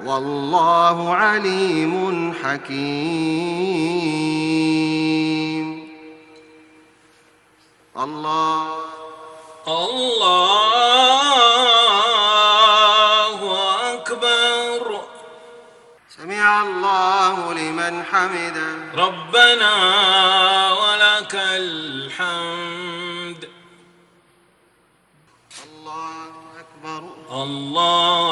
والله عليم حكيم. الله. الله أكبر. سمع الله لمن حمده. ربنا ولك الحمد. الله أكبر. الله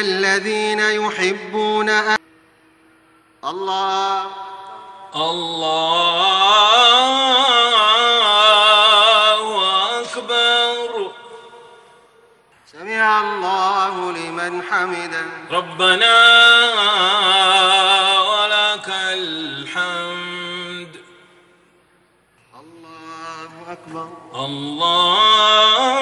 الذين يحبون أن الله. الله أكبر. سمع الله لمن حمده. ربنا ولك الحمد. الله أكبر. الله